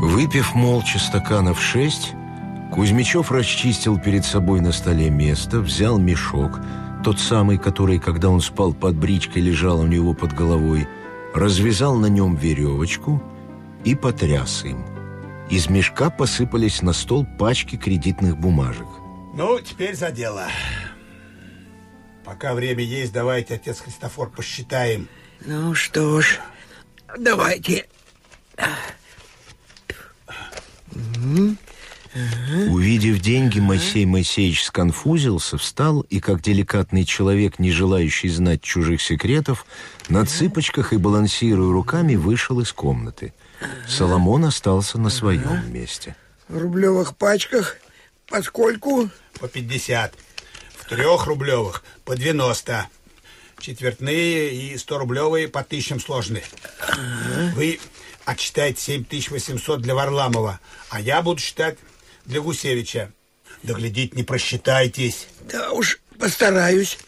Выпив молча стаканов шесть, Кузьмичев расчистил перед собой на столе место, взял мешок, тот самый, который, когда он спал под бричкой, лежал у него под головой, развязал на нем веревочку и потряс им. Из мешка посыпались на стол пачки кредитных бумажек. Ну, теперь за дело. Пока время есть, давайте, отец Христофор, посчитаем. Ну что ж, давайте. Увидев деньги, Моисей Моисеевич сконфузился, встал и, как деликатный человек, не желающий знать чужих секретов, на цыпочках и балансируя руками, вышел из комнаты. Соломон остался на своем месте. В рублевых пачках поскольку? По 50. В трехрублевых по 90. Четвертные и 100-рублевые по тысячам сложны. Вы отсчитаете 7800 для Варламова, а я буду считать для Гусевича. Доглядеть не просчитайтесь. Да уж, постараюсь.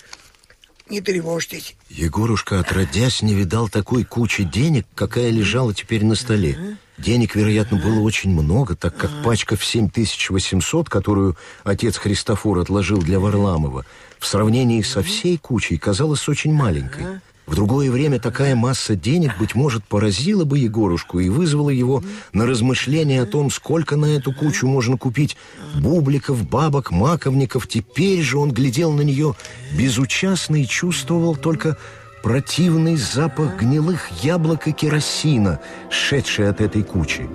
Не тревожьтесь. Егорушка, отродясь, не видал такой кучи денег, какая лежала теперь на столе. Денег, вероятно, было очень много, так как пачка в 7800, которую отец Христофор отложил для Варламова, в сравнении со всей кучей казалась очень маленькой. В другое время такая масса денег, быть может, поразила бы Егорушку и вызвала его на размышление о том, сколько на эту кучу можно купить бубликов, бабок, маковников. Теперь же он глядел на нее безучастно и чувствовал только противный запах гнилых яблок и керосина, шедший от этой кучи.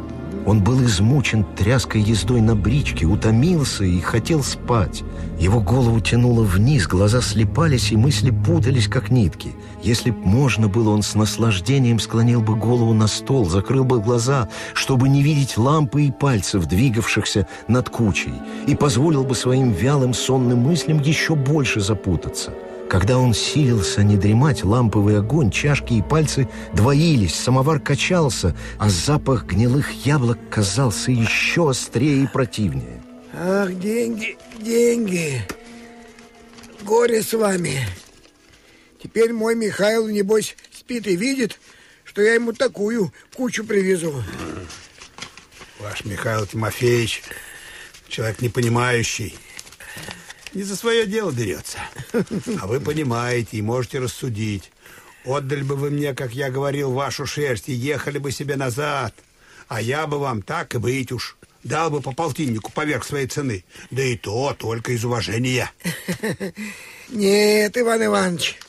Он был измучен тряской ездой на бричке, утомился и хотел спать. Его голову тянуло вниз, глаза слепались и мысли путались, как нитки. Если б можно было, он с наслаждением склонил бы голову на стол, закрыл бы глаза, чтобы не видеть лампы и пальцев, двигавшихся над кучей, и позволил бы своим вялым сонным мыслям еще больше запутаться. Когда он силился не дремать, ламповый огонь, чашки и пальцы двоились, самовар качался, а запах гнилых яблок казался еще острее и противнее. Ах, деньги, деньги. Горе с вами. Теперь мой Михаил, небось, спит и видит, что я ему такую кучу привезу. Ваш Михаил Тимофеевич, человек непонимающий, не за свое дело дерется. А вы понимаете и можете рассудить. Отдали бы вы мне, как я говорил, вашу шерсть и ехали бы себе назад. А я бы вам так и быть уж. Дал бы по полтиннику поверх своей цены. Да и то только из уважения. Нет, Иван Иванович,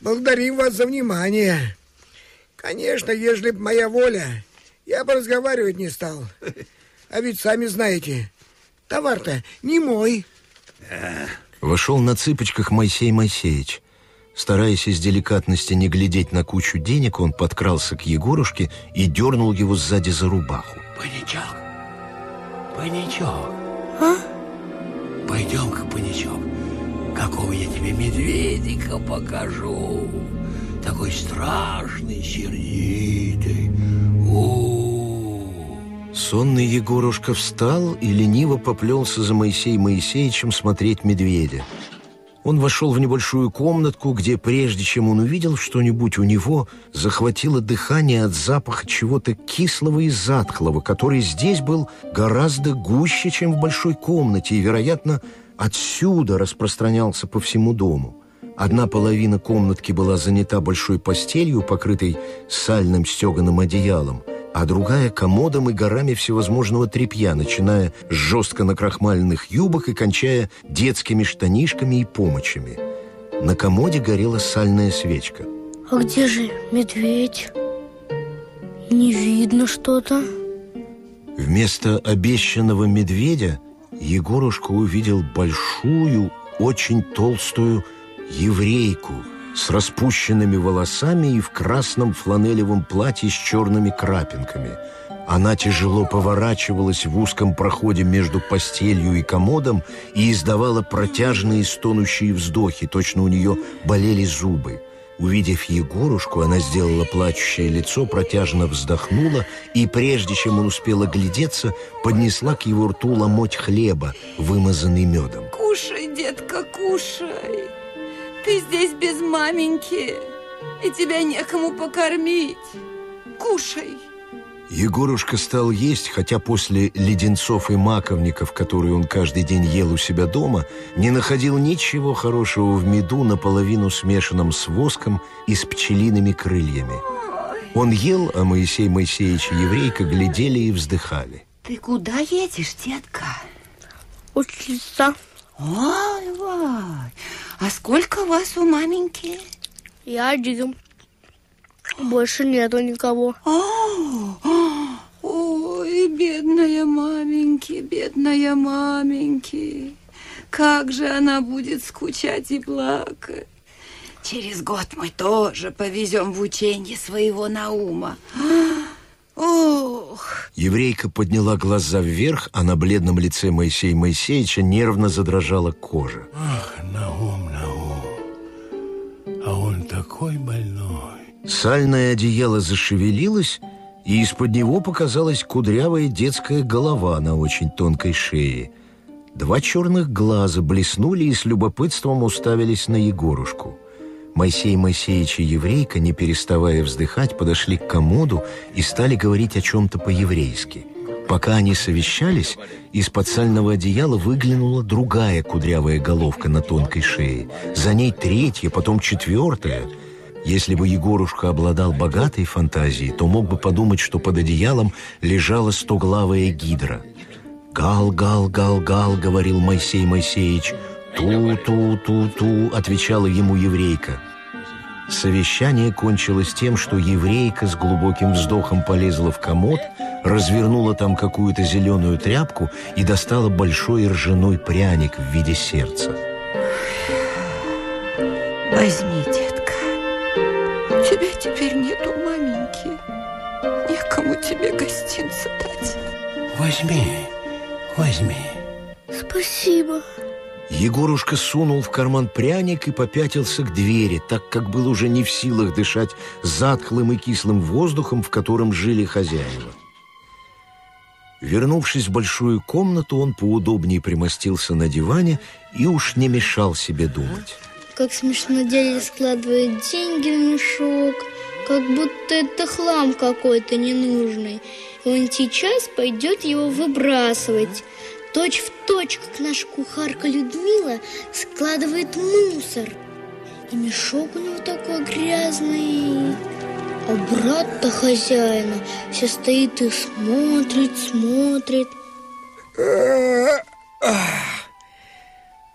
благодарим вас за внимание. Конечно, ежели б моя воля, я бы разговаривать не стал. А ведь сами знаете, товар-то не мой. Вошел на цыпочках Моисей Моисеевич. Стараясь из деликатности не глядеть на кучу денег, он подкрался к Егорушке и дернул его сзади за рубаху. Паничок, паничок. А? Пойдем-ка, паничок, какого я тебе медведика покажу. Такой страшный, сердитый. У-у-у. Сонный Егорушка встал и лениво поплелся за Моисеем Моисеевичем смотреть медведя. Он вошел в небольшую комнатку, где, прежде чем он увидел что-нибудь, у него захватило дыхание от запаха чего-то кислого и затхлого, который здесь был гораздо гуще, чем в большой комнате, и, вероятно, отсюда распространялся по всему дому. Одна половина комнатки была занята большой постелью, покрытой сальным стеганым одеялом, а другая — комодом и горами всевозможного тряпья, начиная с жестко накрахмаленных юбок и кончая детскими штанишками и помощами. На комоде горела сальная свечка. А где же медведь? Не видно что-то. Вместо обещанного медведя Егорушка увидел большую, очень толстую еврейку с распущенными волосами и в красном фланелевом платье с черными крапинками. Она тяжело поворачивалась в узком проходе между постелью и комодом и издавала протяжные стонущие вздохи, точно у нее болели зубы. Увидев Егорушку, она сделала плачущее лицо, протяжно вздохнула и, прежде чем он успел оглядеться, поднесла к его рту ломоть хлеба, вымазанный медом. Кушай, детка, кушай. Ты здесь без маменьки, и тебя некому покормить. Кушай. Егорушка стал есть, хотя после леденцов и маковников, которые он каждый день ел у себя дома, не находил ничего хорошего в меду, наполовину смешанном с воском и с пчелиными крыльями. Он ел, а Моисей Моисеевич и еврейка глядели и вздыхали. Ты куда едешь, детка? Учиться. Ой, ой. А сколько вас у маменьки? Я один. Больше нету никого. О, ой, бедная маменьки, бедная маменьки. Как же она будет скучать и плакать. Через год мы тоже повезем в учение своего Наума. Ох, Еврейка подняла глаза вверх, а на бледном лице Моисея Моисеевича нервно задрожала кожа. Ах, Наум, Наум, а он такой больной. Сальное одеяло зашевелилось, и из-под него показалась кудрявая детская голова на очень тонкой шее. Два черных глаза блеснули и с любопытством уставились на Егорушку. Моисей Моисеевич и еврейка, не переставая вздыхать, подошли к комоду и стали говорить о чем-то по-еврейски. Пока они совещались, из-под сального одеяла выглянула другая кудрявая головка на тонкой шее. За ней третья, потом четвертая. Если бы Егорушка обладал богатой фантазией, то мог бы подумать, что под одеялом лежала стоглавая гидра. «Гал, гал, гал, гал», — говорил Моисей Моисеевич. «Ту-ту-ту-ту», — отвечала ему еврейка. Совещание кончилось тем, что еврейка с глубоким вздохом полезла в комод, развернула там какую-то зеленую тряпку и достала большой ржаной пряник в виде сердца. возьми, детка. У тебя теперь нету маменьки. Некому тебе гостинца дать. Возьми, возьми. Спасибо. Егорушка сунул в карман пряник и попятился к двери, так как был уже не в силах дышать затхлым и кислым воздухом, в котором жили хозяева. Вернувшись в большую комнату, он поудобнее примостился на диване и уж не мешал себе думать. Как смешно дядя складывает деньги в мешок, как будто это хлам какой-то ненужный. Он сейчас пойдет его выбрасывать. Точь в точь, как наша кухарка Людмила складывает мусор. И мешок у него такой грязный. А брат-то хозяина все стоит и смотрит, смотрит.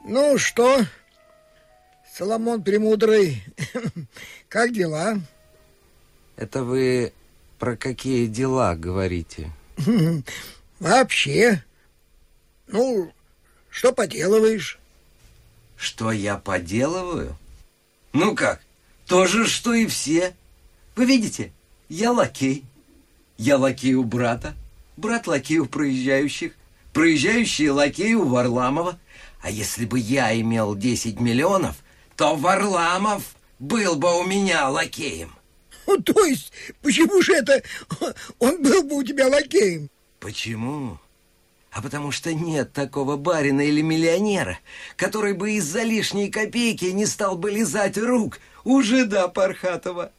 Ну что, Соломон Премудрый, как дела? Это вы про какие дела говорите? Вообще. Ну, что поделываешь? Что я поделываю? Ну как, то же, что и все. Вы видите, я лакей. Я лакей у брата, брат лакей у проезжающих, проезжающие лакей у Варламова. А если бы я имел 10 миллионов, то Варламов был бы у меня лакеем. Ну, то есть, почему же это он был бы у тебя лакеем? Почему? А потому что нет такого барина или миллионера, который бы из-за лишней копейки не стал бы лизать рук у жида Пархатова.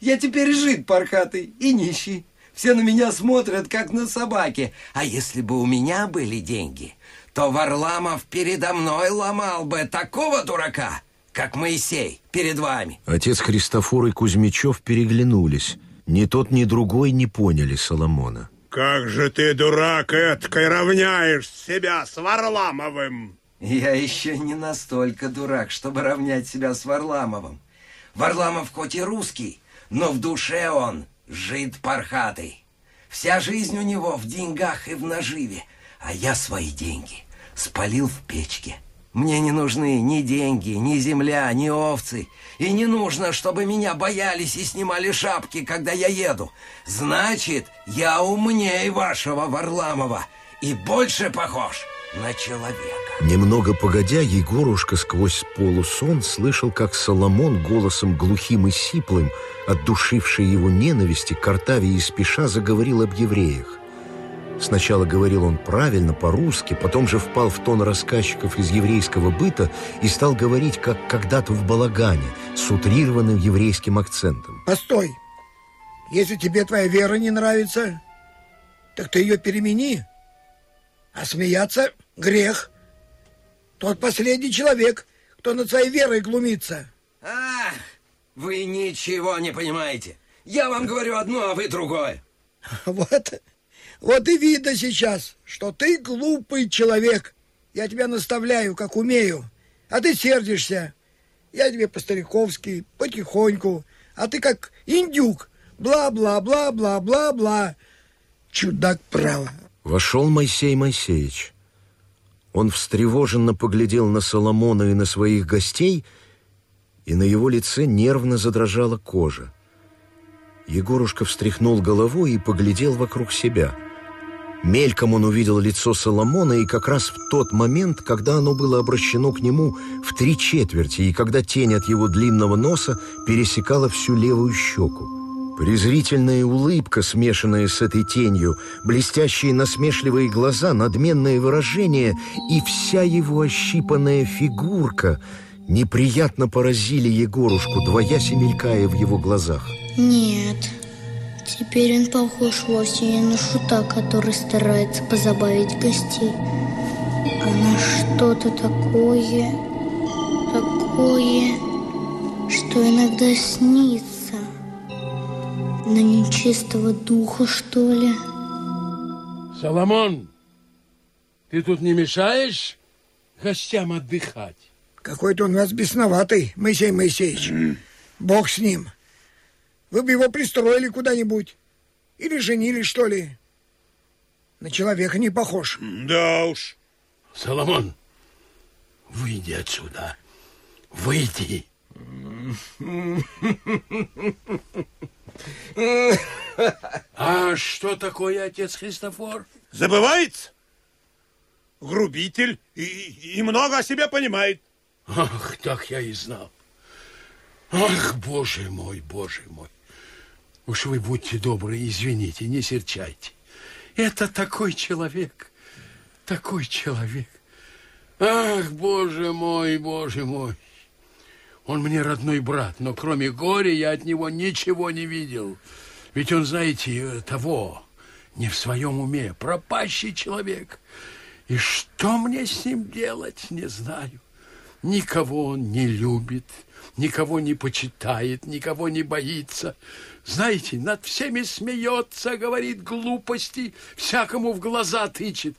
Я теперь жид Пархатый и нищий. Все на меня смотрят, как на собаки. А если бы у меня были деньги, то Варламов передо мной ломал бы такого дурака, как Моисей перед вами. Отец Христофор и Кузьмичев переглянулись. Ни тот, ни другой не поняли Соломона. Как же ты, дурак, эткой равняешь себя с Варламовым? Я еще не настолько дурак, чтобы равнять себя с Варламовым. Варламов хоть и русский, но в душе он жид пархатый. Вся жизнь у него в деньгах и в наживе, а я свои деньги спалил в печке. Мне не нужны ни деньги, ни земля, ни овцы. И не нужно, чтобы меня боялись и снимали шапки, когда я еду. Значит, я умнее вашего Варламова и больше похож на человека. Немного погодя, Егорушка сквозь полусон слышал, как Соломон голосом глухим и сиплым, отдушивший его ненависти, картаве и спеша заговорил об евреях. Сначала говорил он правильно, по-русски, потом же впал в тон рассказчиков из еврейского быта и стал говорить, как когда-то в балагане, с утрированным еврейским акцентом. Постой. Если тебе твоя вера не нравится, Так ты ее перемени. А смеяться — грех. Тот последний человек, кто над своей верой глумится. А, вы ничего не понимаете. Я вам говорю одно, а вы другое. Вот, вот и видно сейчас, что ты глупый человек. Я тебя наставляю, как умею, а ты сердишься. Я тебе по-стариковски, потихоньку, а ты как индюк. Бла-бла-бла-бла-бла-бла. Чудак право. Вошел Моисей Моисеевич. Он встревоженно поглядел на Соломона и на своих гостей, и на его лице нервно задрожала кожа. Егорушка встряхнул головой и поглядел вокруг себя. Мельком он увидел лицо Соломона, и как раз в тот момент, когда оно было обращено к нему в три четверти, и когда тень от его длинного носа пересекала всю левую щеку. Презрительная улыбка, смешанная с этой тенью, блестящие насмешливые глаза, надменное выражение и вся его ощипанная фигурка неприятно поразили Егорушку, двоясь и мелькая в его глазах. Нет, теперь он похож вовсе не на шута, который старается позабавить гостей, а на что-то такое, такое, что иногда снится. На нечистого духа, что ли? Соломон, ты тут не мешаешь гостям отдыхать? Какой-то он у нас бесноватый, Моисей Моисеевич. Бог с ним. Вы бы его пристроили куда-нибудь. Или женили, что ли. На человека не похож. Да уж. Соломон, выйди отсюда. Выйди. А что такое отец Христофор? Забывается? Грубитель и, и много о себе понимает. Ах, так я и знал. Ах, боже мой, боже мой. Уж вы будьте добры, извините, не серчайте. Это такой человек, такой человек. Ах, боже мой, боже мой. Он мне родной брат, но кроме горя я от него ничего не видел. Ведь он, знаете, того, не в своем уме, пропащий человек. И что мне с ним делать, не знаю. Никого он не любит, никого не почитает, никого не боится. Знаете, над всеми смеется, говорит глупости, всякому в глаза тычет.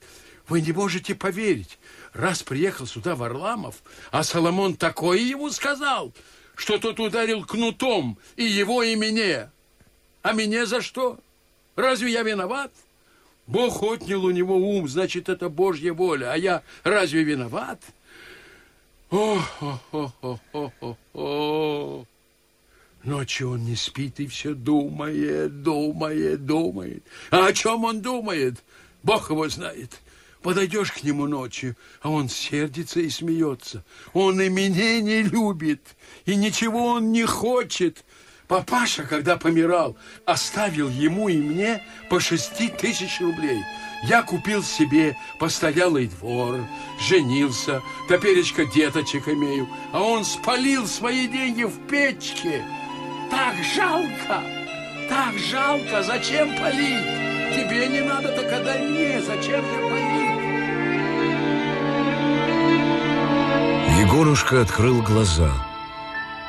Вы не можете поверить, раз приехал сюда Варламов, а Соломон такое ему сказал, что тот ударил кнутом и его, и мне. А мне за что? Разве я виноват? Бог отнял у него ум, значит, это Божья воля. А я разве виноват? О-хо-хо-хо-хо-хо. Ночью он не спит и все думает, думает, думает. А о чем он думает? Бог его знает. Подойдешь к нему ночью, а он сердится и смеется. Он и меня не любит, и ничего он не хочет. Папаша, когда помирал, оставил ему и мне по шести тысяч рублей. Я купил себе постоялый двор, женился, топеречка деточек имею, а он спалил свои деньги в печке. Так жалко, так жалко, зачем палить? Тебе не надо, так отдай мне, зачем же палить? Егорушка открыл глаза.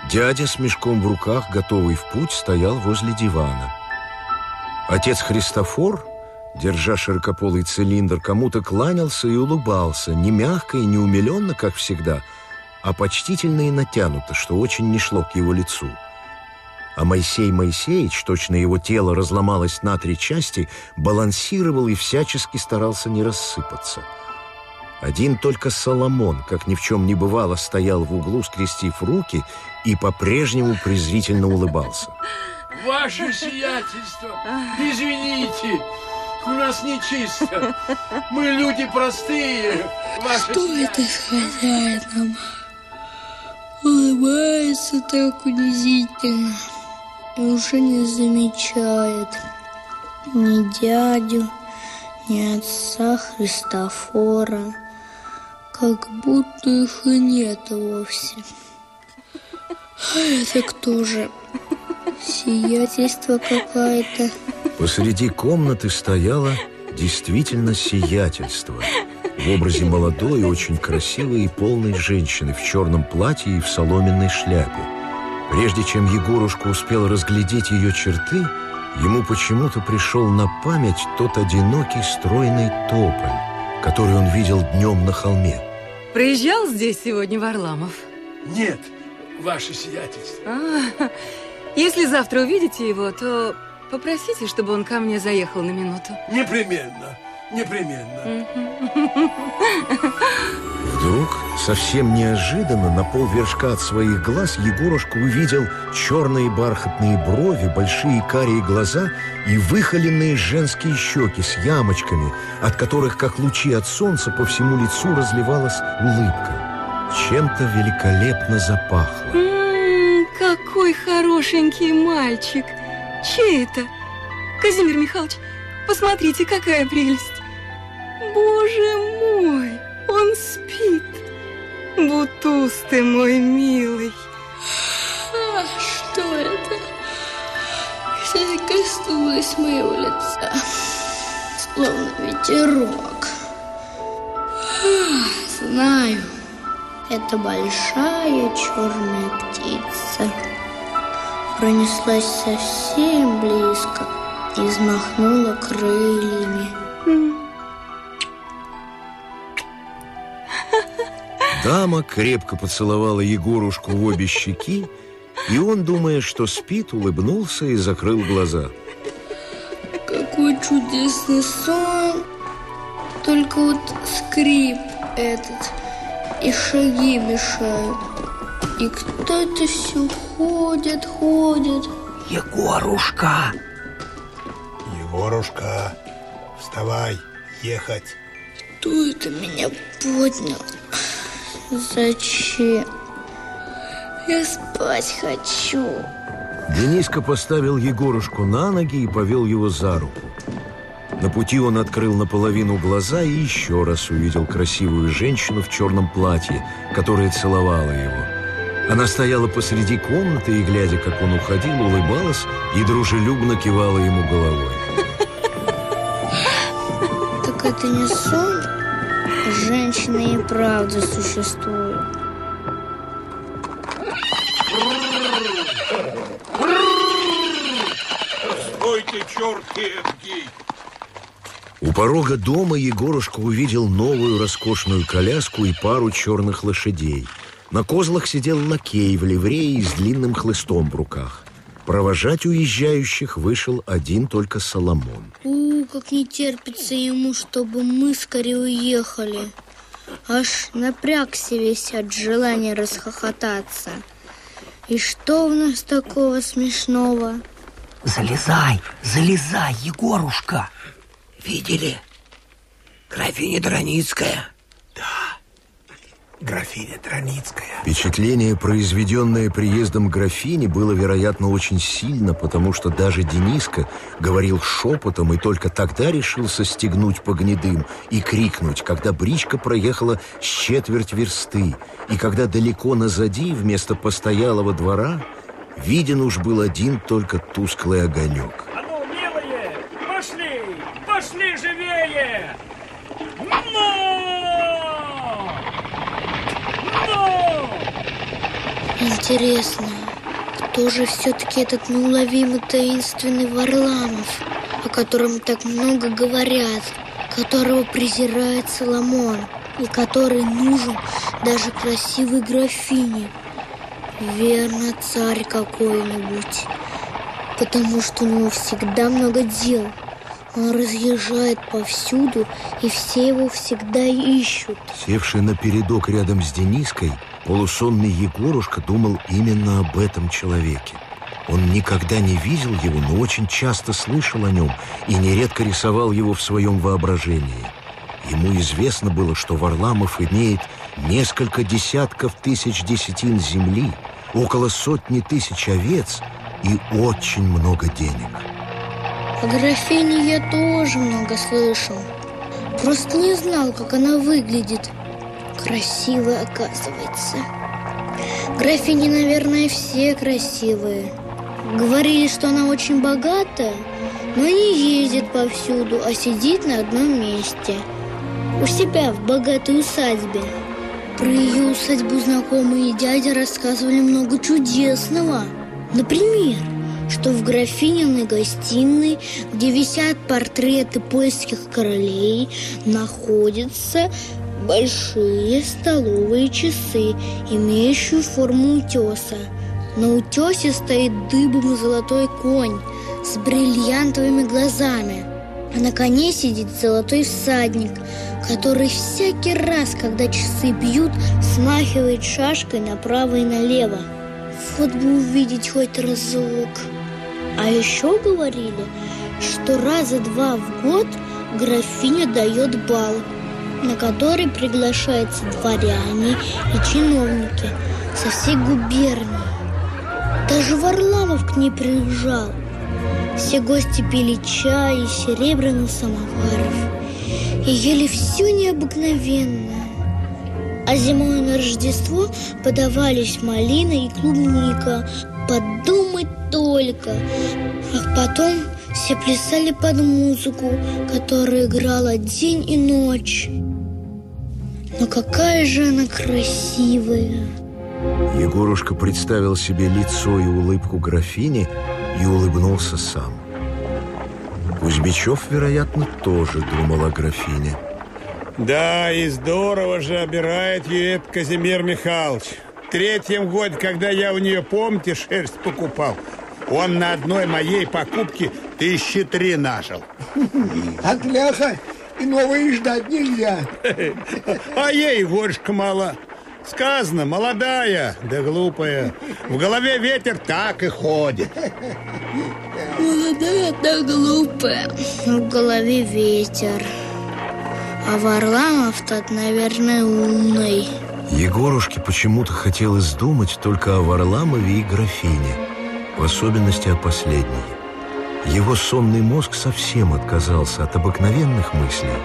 Дядя с мешком в руках, готовый в путь, стоял возле дивана. Отец Христофор, держа широкополый цилиндр, кому-то кланялся и улыбался, не мягко и не умиленно, как всегда, а почтительно и натянуто, что очень не шло к его лицу. А Моисей Моисеевич, точно его тело разломалось на три части, балансировал и всячески старался не рассыпаться. Один только Соломон, как ни в чем не бывало, стоял в углу, скрестив руки, и по-прежнему презрительно улыбался. Ваше сиятельство, извините, у нас нечисто. Мы люди простые. Ваше Что это с хозяином? Улыбается так унизительно и уже не замечает ни дядю, ни отца Христофора, как будто их и нет вовсе. А это кто же? Сиятельство какое-то. Посреди комнаты стояла действительно сиятельство в образе молодой, очень красивой и полной женщины в черном платье и в соломенной шляпе. Прежде чем Егорушка успел разглядеть ее черты, ему почему-то пришел на память тот одинокий стройный тополь, который он видел днем на холме. Проезжал здесь сегодня Варламов? Нет, ваше сиятельство. А, если завтра увидите его, то попросите, чтобы он ко мне заехал на минуту. Непременно, непременно. Вдруг, совсем неожиданно, на полвершка от своих глаз Егорушка увидел черные бархатные брови, большие карие глаза и выхоленные женские щеки с ямочками, от которых, как лучи от солнца, по всему лицу разливалась улыбка. Чем-то великолепно запахло. М, какой хорошенький мальчик. Чей это? Казимир Михайлович, посмотрите, какая прелесть. Боже мой, он спит. Бутуз ты мой милый. А, что это? Что-то коснулось моего лица, словно ветерок. Знаю, это большая черная птица. Пронеслась совсем близко и взмахнула крыльями. Дама крепко поцеловала Егорушку в обе щеки, и он, думая, что спит, улыбнулся и закрыл глаза. Какой чудесный сон. Только вот скрип этот и шаги мешают. И кто-то все ходит, ходит. Егорушка, Егорушка, вставай, ехать. Кто это меня поднял? Зачем? Я спать хочу. Дениска поставил Егорушку на ноги и повел его за руку. На пути он открыл наполовину глаза и еще раз увидел красивую женщину в черном платье, которая целовала его. Она стояла посреди комнаты и, глядя, как он уходил, улыбалась и дружелюбно кивала ему головой. Так это не сон? Женщины и правда существуют. Стойте, черт эдакий! У порога дома Егорушка увидел новую роскошную коляску и пару черных лошадей. На козлах сидел лакей в ливрее с длинным хлыстом в руках. Провожать уезжающих вышел один только Соломон. У, как не терпится ему, чтобы мы скорее уехали. Аж напрягся весь от желания расхохотаться. И что в нас такого смешного? залезай, залезай, Егорушка. Видели? Графиня Драницкая. Графиня Траницкая. Впечатление, произведенное приездом графини, было, вероятно, очень сильно, потому что даже Дениска говорил шепотом и только тогда решился стегнуть по гнедым и крикнуть, когда бричка проехала с четверть версты, и когда далеко назади, вместо постоялого двора, виден уж был один только тусклый огонек. А ну, милые, пошли, пошли живее! Но! Но! Интересно, кто же все-таки этот неуловимый таинственный Варламов, о котором так много говорят, которого презирает Соломон и который нужен даже красивой графине? Верно, царь какой-нибудь, потому что у него всегда много дел. Он разъезжает повсюду, и все его всегда ищут. Севший на передок рядом с Дениской, полусонный Егорушка думал именно об этом человеке. Он никогда не видел его, но очень часто слышал о нем и нередко рисовал его в своем воображении. Ему известно было, что Варламов имеет несколько десятков тысяч десятин земли, около сотни тысяч овец и очень много денег. О графине я тоже много слышал. Просто не знал, как она выглядит. Красивая, оказывается. Графини, наверное, все красивые. Говорили, что она очень богатая, но не ездит повсюду, а сидит на одном месте. У себя в богатой усадьбе. Про ее усадьбу знакомые дяди рассказывали много чудесного. Например, что в графининой гостиной, где висят портреты польских королей, находятся большие столовые часы, имеющие форму утеса. На утесе стоит дыбом золотой конь с бриллиантовыми глазами, а на коне сидит золотой всадник, который всякий раз, когда часы бьют, смахивает шашкой направо и налево. Вот бы увидеть хоть разок. А еще говорили, что раза два в год графиня дает бал, на который приглашаются дворяне и чиновники со всей губернии. Даже Варламов к ней приезжал. Все гости пили чай из серебряных самоваров и ели все необыкновенное. А зимой на Рождество подавались малина и клубника. Подумать только. А потом все плясали под музыку, которая играла день и ночь. Но какая же она красивая! Егорушка представил себе лицо и улыбку графини и улыбнулся сам. Кузьмичев, вероятно, тоже думал о графине. Да, и здорово же обирает ее этот Казимир Михайлович. В третьем годе, когда я у нее, помните, шерсть покупал, он на одной моей покупке тысячи три нажил. От ляха и ждать нельзя. А ей горшка мало. Сказано, молодая, да глупая. В голове ветер так и ходит. Молодая да глупая. В голове ветер. А Варламов тот, наверное, умный. Егорушке почему-то хотелось думать только о Варламове и графине, в особенности о последней. Его сонный мозг совсем отказался от обыкновенных мыслей,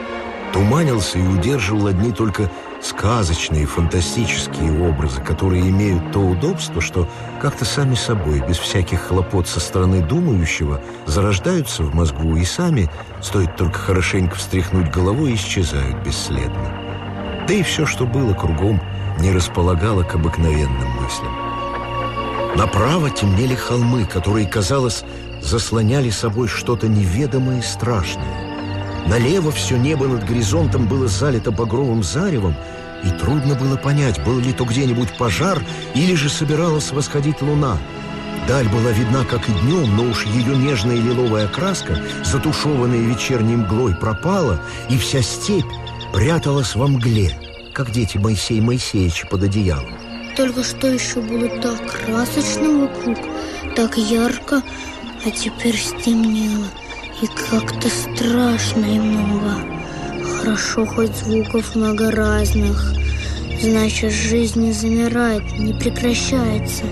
туманился и удерживал одни только сказочные, фантастические образы, которые имеют то удобство, что как-то сами собой, без всяких хлопот со стороны думающего, зарождаются в мозгу и сами, стоит только хорошенько встряхнуть головой, исчезают бесследно. Да и все, что было кругом, не располагало к обыкновенным мыслям. Направо темнели холмы, которые, казалось, заслоняли собой что-то неведомое и страшное. Налево все небо над горизонтом было залито багровым заревом, и трудно было понять, был ли то где-нибудь пожар или же собиралась восходить луна. Даль была видна, как и днем, но уж ее нежная лиловая краска, затушеванная вечерней мглой, пропала, и вся степь пряталась во мгле, как дети Моисея Моисеевича под одеялом. Только что еще было так красочно вокруг, так ярко, а теперь стемнело. И как-то страшно и много. Хорошо, хоть звуков много разных. Значит, жизнь не замирает, не прекращается.